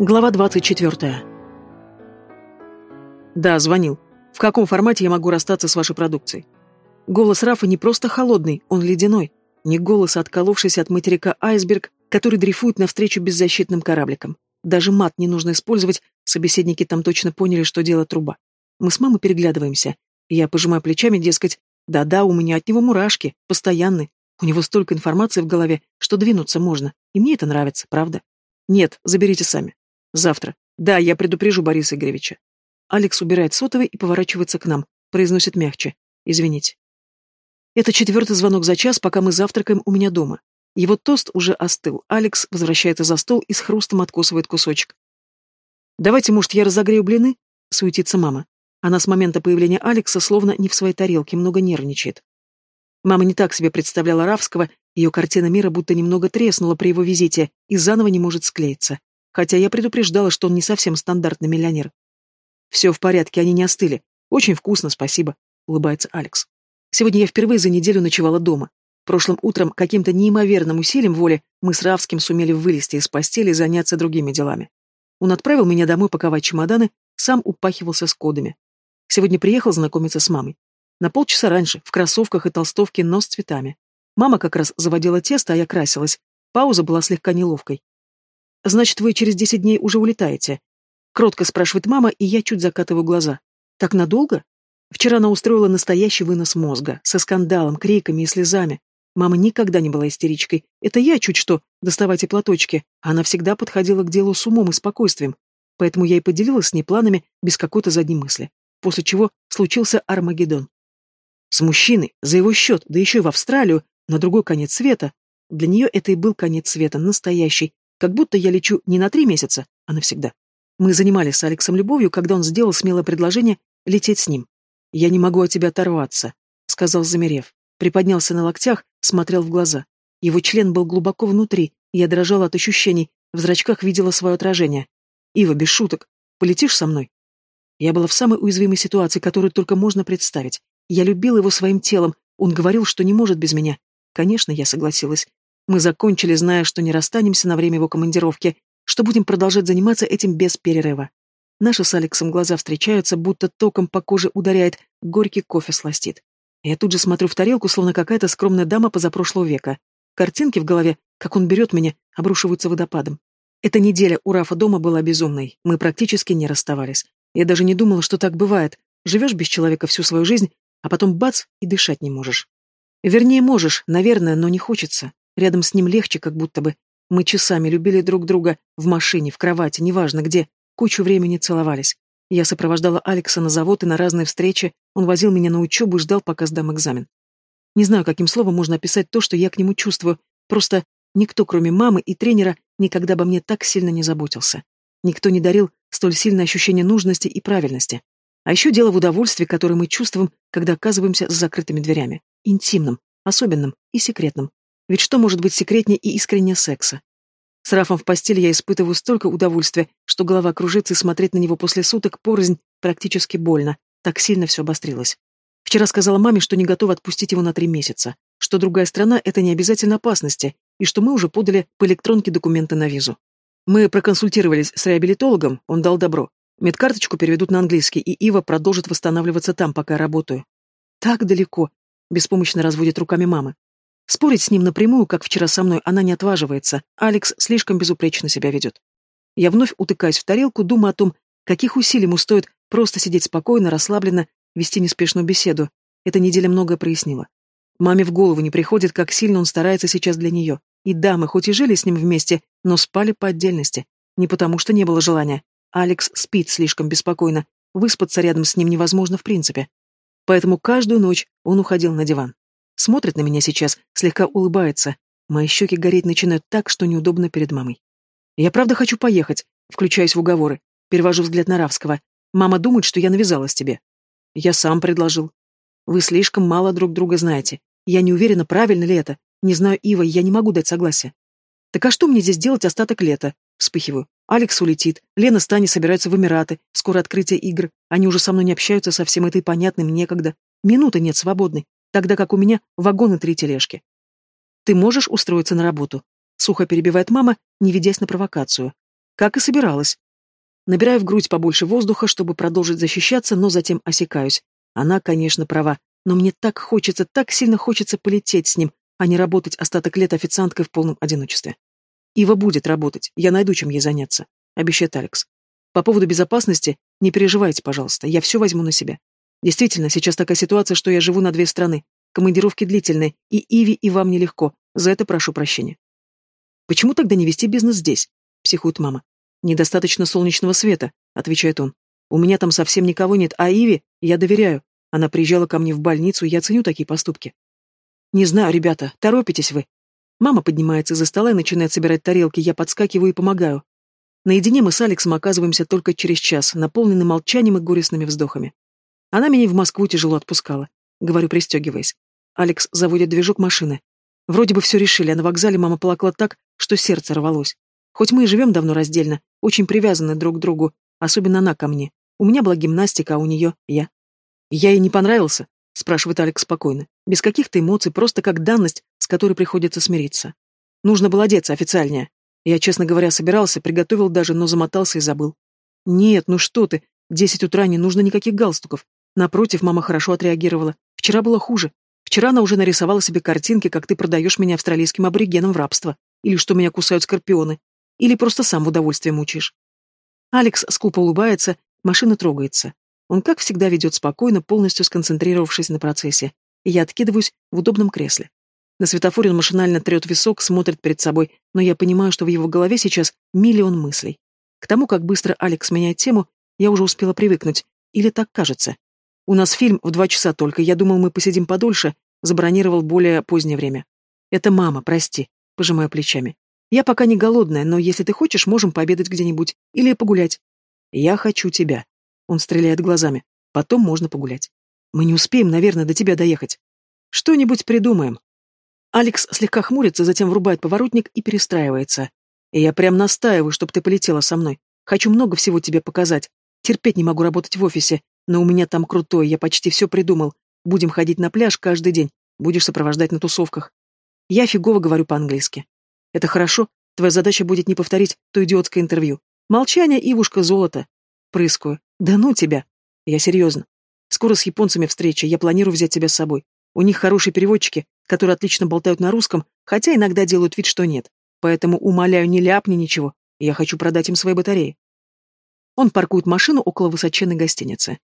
Глава 24. Да, звонил. В каком формате я могу расстаться с вашей продукцией? Голос Рафа не просто холодный, он ледяной. Не голос, а отколовшийся от материка айсберг, который дрейфует навстречу беззащитным корабликам. Даже мат не нужно использовать, собеседники там точно поняли, что дело труба. Мы с мамой переглядываемся. Я пожимаю плечами, дескать, да-да, у меня от него мурашки, постоянные. У него столько информации в голове, что двинуться можно. И мне это нравится, правда? Нет, заберите сами. Завтра. Да, я предупрежу Бориса Игоревича. Алекс убирает сотовый и поворачивается к нам. Произносит мягче. Извините. Это четвертый звонок за час, пока мы завтракаем у меня дома. Его тост уже остыл. Алекс возвращается за стол и с хрустом откусывает кусочек. «Давайте, может, я разогрею блины?» — суетится мама. Она с момента появления Алекса словно не в своей тарелке, много нервничает. Мама не так себе представляла Равского, ее картина мира будто немного треснула при его визите и заново не может склеиться хотя я предупреждала, что он не совсем стандартный миллионер. «Все в порядке, они не остыли. Очень вкусно, спасибо», — улыбается Алекс. «Сегодня я впервые за неделю ночевала дома. Прошлым утром каким-то неимоверным усилием воли мы с Равским сумели вылезти из постели и заняться другими делами. Он отправил меня домой паковать чемоданы, сам упахивался с кодами. Сегодня приехал знакомиться с мамой. На полчаса раньше, в кроссовках и толстовке, но с цветами. Мама как раз заводила тесто, а я красилась. Пауза была слегка неловкой. Значит, вы через десять дней уже улетаете? Кротко спрашивает мама, и я чуть закатываю глаза. Так надолго? Вчера она устроила настоящий вынос мозга, со скандалом, криками и слезами. Мама никогда не была истеричкой. Это я чуть что, доставайте платочки. Она всегда подходила к делу с умом и спокойствием. Поэтому я и поделилась с ней планами без какой-то задней мысли. После чего случился Армагеддон. С мужчиной, за его счет, да еще и в Австралию, на другой конец света. Для нее это и был конец света, настоящий, как будто я лечу не на три месяца, а навсегда. Мы занимались с Алексом любовью, когда он сделал смелое предложение лететь с ним. «Я не могу от тебя оторваться», — сказал замерев. Приподнялся на локтях, смотрел в глаза. Его член был глубоко внутри, я дрожала от ощущений, в зрачках видела свое отражение. «Ива, без шуток, полетишь со мной?» Я была в самой уязвимой ситуации, которую только можно представить. Я любила его своим телом, он говорил, что не может без меня. Конечно, я согласилась. Мы закончили, зная, что не расстанемся на время его командировки, что будем продолжать заниматься этим без перерыва. Наши с Алексом глаза встречаются, будто током по коже ударяет, горький кофе сластит. Я тут же смотрю в тарелку, словно какая-то скромная дама позапрошлого века. Картинки в голове, как он берет меня, обрушиваются водопадом. Эта неделя у Рафа дома была безумной, мы практически не расставались. Я даже не думала, что так бывает. Живешь без человека всю свою жизнь, а потом бац, и дышать не можешь. Вернее, можешь, наверное, но не хочется. Рядом с ним легче, как будто бы. Мы часами любили друг друга в машине, в кровати, неважно где. Кучу времени целовались. Я сопровождала Алекса на завод и на разные встречи. Он возил меня на учебу и ждал, пока сдам экзамен. Не знаю, каким словом можно описать то, что я к нему чувствую. Просто никто, кроме мамы и тренера, никогда обо мне так сильно не заботился. Никто не дарил столь сильное ощущение нужности и правильности. А еще дело в удовольствии, которое мы чувствуем, когда оказываемся с закрытыми дверями. Интимным, особенным и секретным. Ведь что может быть секретнее и искреннее секса? С Рафом в постели я испытываю столько удовольствия, что голова кружится и смотреть на него после суток порознь практически больно. Так сильно все обострилось. Вчера сказала маме, что не готова отпустить его на три месяца, что другая страна — это не обязательно опасности, и что мы уже подали по электронке документы на визу. Мы проконсультировались с реабилитологом, он дал добро. Медкарточку переведут на английский, и Ива продолжит восстанавливаться там, пока я работаю. Так далеко, беспомощно разводит руками мама. Спорить с ним напрямую, как вчера со мной, она не отваживается. Алекс слишком безупречно себя ведет. Я вновь утыкаюсь в тарелку, думаю о том, каких усилий ему стоит просто сидеть спокойно, расслабленно, вести неспешную беседу. Эта неделя многое прояснила. Маме в голову не приходит, как сильно он старается сейчас для нее. И да, мы хоть и жили с ним вместе, но спали по отдельности. Не потому, что не было желания. Алекс спит слишком беспокойно. Выспаться рядом с ним невозможно в принципе. Поэтому каждую ночь он уходил на диван. Смотрит на меня сейчас, слегка улыбается. Мои щеки гореть начинают так, что неудобно перед мамой. Я правда хочу поехать, включаюсь в уговоры. Перевожу взгляд на Равского. Мама думает, что я навязалась тебе. Я сам предложил. Вы слишком мало друг друга знаете. Я не уверена, правильно ли это. Не знаю, Ива, я не могу дать согласие. Так а что мне здесь делать остаток лета? Вспыхиваю. Алекс улетит, Лена с Таней собираются в Эмираты, скоро открытие игр. Они уже со мной не общаются совсем, это и понятно, мне некогда. Минуты нет свободной тогда как у меня вагоны три тележки. Ты можешь устроиться на работу? Сухо перебивает мама, не ведясь на провокацию. Как и собиралась. Набираю в грудь побольше воздуха, чтобы продолжить защищаться, но затем осекаюсь. Она, конечно, права, но мне так хочется, так сильно хочется полететь с ним, а не работать остаток лет официанткой в полном одиночестве. Ива будет работать, я найду, чем ей заняться, обещает Алекс. По поводу безопасности не переживайте, пожалуйста, я все возьму на себя. Действительно, сейчас такая ситуация, что я живу на две страны. Командировки длительные, и Иви, и вам нелегко. За это прошу прощения. Почему тогда не вести бизнес здесь? Психует мама. «Недостаточно солнечного света», — отвечает он. «У меня там совсем никого нет, а Иве я доверяю. Она приезжала ко мне в больницу, я ценю такие поступки». «Не знаю, ребята, торопитесь вы». Мама поднимается из-за стола и начинает собирать тарелки, я подскакиваю и помогаю. Наедине мы с Алексом оказываемся только через час, наполнены молчанием и горестными вздохами. Она меня в Москву тяжело отпускала. Говорю, пристегиваясь. Алекс заводит движок машины. Вроде бы все решили, а на вокзале мама плакала так, что сердце рвалось. Хоть мы и живем давно раздельно, очень привязаны друг к другу, особенно она ко мне. У меня была гимнастика, а у нее я. Я ей не понравился, спрашивает Алекс спокойно, без каких-то эмоций, просто как данность, с которой приходится смириться. Нужно было одеться официальнее. Я, честно говоря, собирался, приготовил даже, но замотался и забыл. Нет, ну что ты, десять утра не нужно никаких галстуков. Напротив, мама хорошо отреагировала. Вчера было хуже. Вчера она уже нарисовала себе картинки, как ты продаешь меня австралийским аборигенам в рабство, или что меня кусают скорпионы, или просто сам в удовольствие мучаешь. Алекс скупо улыбается, машина трогается. Он, как всегда, ведет спокойно, полностью сконцентрировавшись на процессе. И я откидываюсь в удобном кресле. На светофоре он машинально трет висок, смотрит перед собой, но я понимаю, что в его голове сейчас миллион мыслей. К тому, как быстро Алекс меняет тему, я уже успела привыкнуть. Или так кажется. У нас фильм в два часа только, я думал, мы посидим подольше, забронировал более позднее время. Это мама, прости, пожимаю плечами. Я пока не голодная, но если ты хочешь, можем пообедать где-нибудь или погулять. Я хочу тебя. Он стреляет глазами. Потом можно погулять. Мы не успеем, наверное, до тебя доехать. Что-нибудь придумаем. Алекс слегка хмурится, затем врубает поворотник и перестраивается. И я прям настаиваю, чтобы ты полетела со мной. Хочу много всего тебе показать. Терпеть не могу работать в офисе, но у меня там крутой, я почти все придумал. Будем ходить на пляж каждый день. Будешь сопровождать на тусовках. Я фигово говорю по-английски. Это хорошо. Твоя задача будет не повторить то идиотское интервью. Молчание, Ивушка, золото. Прыскаю. Да ну тебя. Я серьезно. Скоро с японцами встреча, я планирую взять тебя с собой. У них хорошие переводчики, которые отлично болтают на русском, хотя иногда делают вид, что нет. Поэтому, умоляю, не ляпни ничего. Я хочу продать им свои батареи. Он паркует машину около высоченной гостиницы.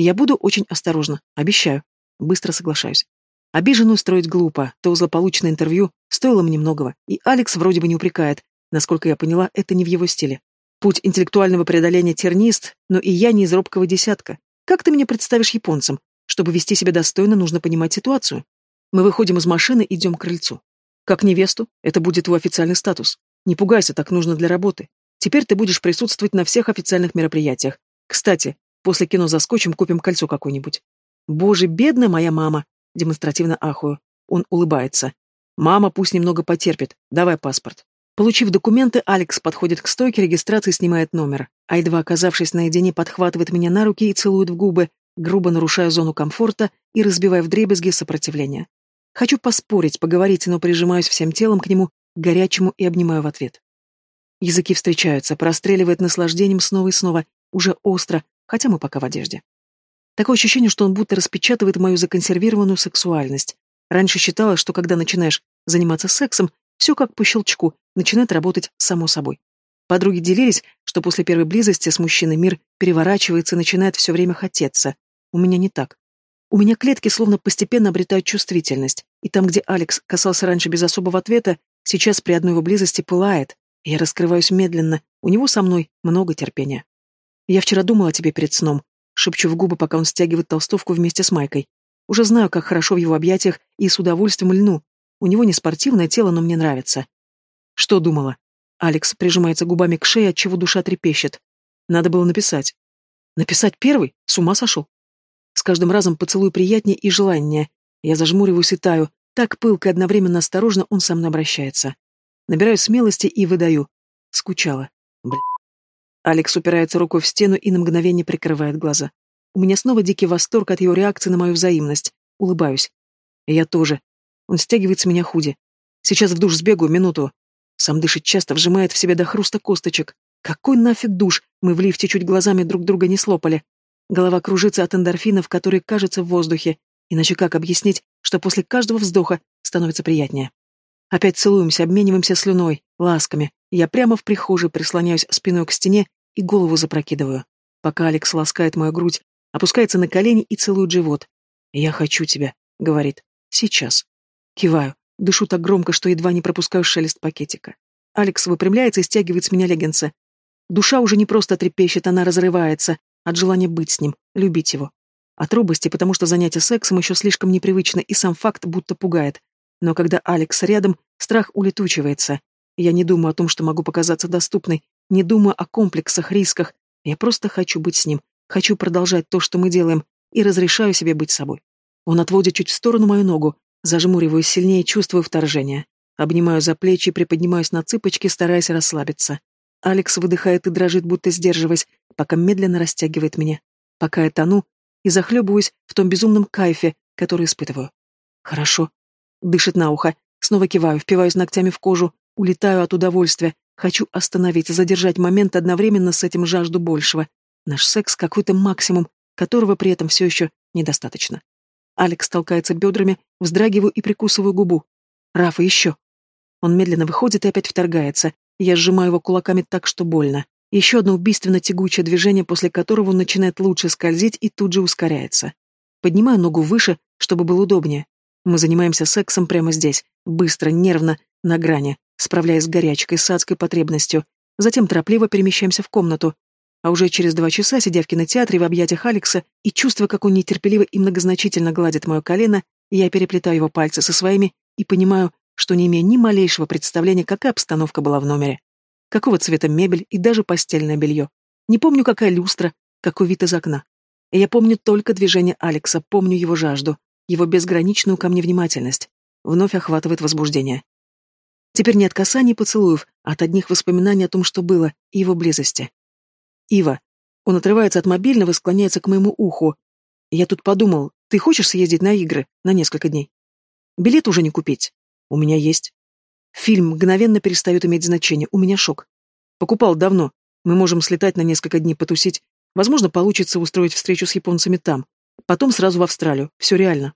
Я буду очень осторожна, обещаю. Быстро соглашаюсь. Обиженную строить глупо, то злополучное интервью стоило мне многого, и Алекс вроде бы не упрекает. Насколько я поняла, это не в его стиле. Путь интеллектуального преодоления тернист, но и я не из робкого десятка. Как ты меня представишь японцам? Чтобы вести себя достойно, нужно понимать ситуацию. Мы выходим из машины, идем к крыльцу. Как невесту, это будет твой официальный статус. Не пугайся, так нужно для работы. Теперь ты будешь присутствовать на всех официальных мероприятиях. Кстати, после кино заскочим, купим кольцо какое-нибудь. Боже, бедная моя мама, демонстративно ахую. Он улыбается. «Мама пусть немного потерпит. Давай паспорт». Получив документы, Алекс подходит к стойке регистрации и снимает номер. А едва оказавшись наедине, подхватывает меня на руки и целует в губы, грубо нарушая зону комфорта и разбивая вдребезги сопротивления. Хочу поспорить, поговорить, но прижимаюсь всем телом к нему, горячему и обнимаю в ответ. Языки встречаются, простреливает наслаждением снова и снова, уже остро, хотя мы пока в одежде. Такое ощущение, что он будто распечатывает мою законсервированную сексуальность. Раньше считала, что когда начинаешь заниматься сексом, все как по щелчку, начинает работать само собой. Подруги делились, что после первой близости с мужчиной мир переворачивается и начинает все время хотеться. У меня не так. У меня клетки словно постепенно обретают чувствительность, и там, где Алекс касался раньше без особого ответа, сейчас при одной его близости пылает. Я раскрываюсь медленно, у него со мной много терпения. Я вчера думала о тебе перед сном, шепчу в губы, пока он стягивает толстовку вместе с майкой. Уже знаю, как хорошо в его объятиях, и с удовольствием льну. У него не спортивное тело, но мне нравится. Что думала? Алекс прижимается губами к шее, отчего душа трепещет. Надо было написать. Написать первый? С ума сошел? С каждым разом поцелуй приятнее и желаннее. Я зажмуриваюсь и таю. Так пылко и одновременно осторожно он со мной обращается. Набираю смелости и выдаю. Скучала. Блин. Алекс упирается рукой в стену и на мгновение прикрывает глаза. У меня снова дикий восторг от его реакции на мою взаимность. Улыбаюсь. Я тоже. Он стягивает с меня худи. Сейчас в душ сбегаю, минуту. Сам дышит часто, вжимает в себя до хруста косточек. Какой нафиг душ? Мы в лифте чуть глазами друг друга не слопали. Голова кружится от эндорфинов, которые кажутся в воздухе. Иначе как объяснить, что после каждого вздоха становится приятнее? Опять целуемся, обмениваемся слюной, ласками. Я прямо в прихожей прислоняюсь спиной к стене и голову запрокидываю. Пока Алекс ласкает мою грудь, опускается на колени и целует живот. «Я хочу тебя», — говорит. «Сейчас». Киваю. Дышу так громко, что едва не пропускаю шелест пакетика. Алекс выпрямляется и стягивает с меня леггинсы. Душа уже не просто трепещет, она разрывается от желания быть с ним, любить его. От робости, потому что занятие сексом еще слишком непривычно, и сам факт будто пугает. Но когда Алекс рядом, страх улетучивается. Я не думаю о том, что могу показаться доступной, не думаю о комплексах, рисках. Я просто хочу быть с ним, хочу продолжать то, что мы делаем, и разрешаю себе быть собой. Он отводит чуть в сторону мою ногу, зажмуриваюсь сильнее, чувствую вторжение. Обнимаю за плечи, приподнимаюсь на цыпочки, стараясь расслабиться. Алекс выдыхает и дрожит, будто сдерживаясь, пока медленно растягивает меня. Пока я тону и захлебываюсь в том безумном кайфе, который испытываю. Хорошо. Дышит на ухо. Снова киваю, впиваюсь ногтями в кожу, улетаю от удовольствия. Хочу остановить, задержать момент одновременно с этим жажду большего. Наш секс какой-то максимум, которого при этом все еще недостаточно. Алекс толкается бедрами, вздрагиваю и прикусываю губу. Рафа, еще. Он медленно выходит и опять вторгается. Я сжимаю его кулаками так, что больно. Еще одно убийственно тягучее движение, после которого он начинает лучше скользить и тут же ускоряется. Поднимаю ногу выше, чтобы было удобнее. Мы занимаемся сексом прямо здесь, быстро, нервно, на грани, справляясь с горячкой, с адской потребностью. Затем торопливо перемещаемся в комнату. А уже через два часа, сидя в кинотеатре в объятиях Алекса и чувствуя, как он нетерпеливо и многозначительно гладит мое колено, я переплетаю его пальцы со своими и понимаю, что не имея ни малейшего представления, какая обстановка была в номере. Какого цвета мебель и даже постельное белье. Не помню, какая люстра, какой вид из окна. Я помню только движение Алекса, помню его жажду, его безграничную ко мне внимательность. Вновь охватывает возбуждение. Теперь не от касаний поцелуев, а от одних воспоминаний о том, что было, и его близости. Ива. Он отрывается от мобильного и склоняется к моему уху. Я тут подумал, ты хочешь съездить на игры на несколько дней? Билет уже не купить. У меня есть. Фильм мгновенно перестает иметь значение. У меня шок. Покупал давно. Мы можем слетать на несколько дней потусить. Возможно, получится устроить встречу с японцами там. Потом сразу в Австралию. Все реально.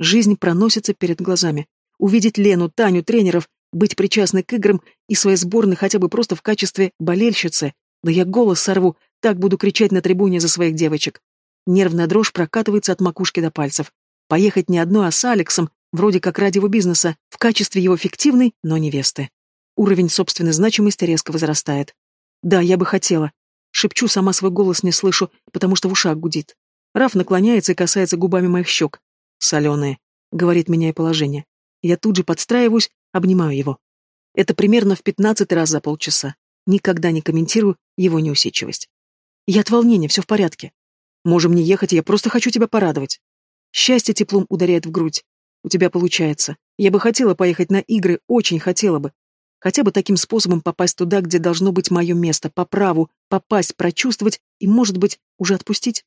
Жизнь проносится перед глазами. Увидеть Лену, Таню, тренеров, быть причастной к играм и своей сборной хотя бы просто в качестве болельщицы. Да я голос сорву, так буду кричать на трибуне за своих девочек. Нервная дрожь прокатывается от макушки до пальцев. Поехать не одной, а с Алексом, вроде как ради его бизнеса, в качестве его фиктивной, но невесты. Уровень собственной значимости резко возрастает. Да, я бы хотела. Шепчу, сама свой голос не слышу, потому что в ушах гудит. Раф наклоняется и касается губами моих щек. «Соленые», — говорит меня и положение. Я тут же подстраиваюсь, обнимаю его. Это примерно в пятнадцатый раз за полчаса. Никогда не комментирую его неусидчивость. Я от волнения, все в порядке. Можем не ехать, я просто хочу тебя порадовать. Счастье теплом ударяет в грудь. У тебя получается. Я бы хотела поехать на игры, очень хотела бы. Хотя бы таким способом попасть туда, где должно быть мое место, по праву, попасть, прочувствовать и, может быть, уже отпустить.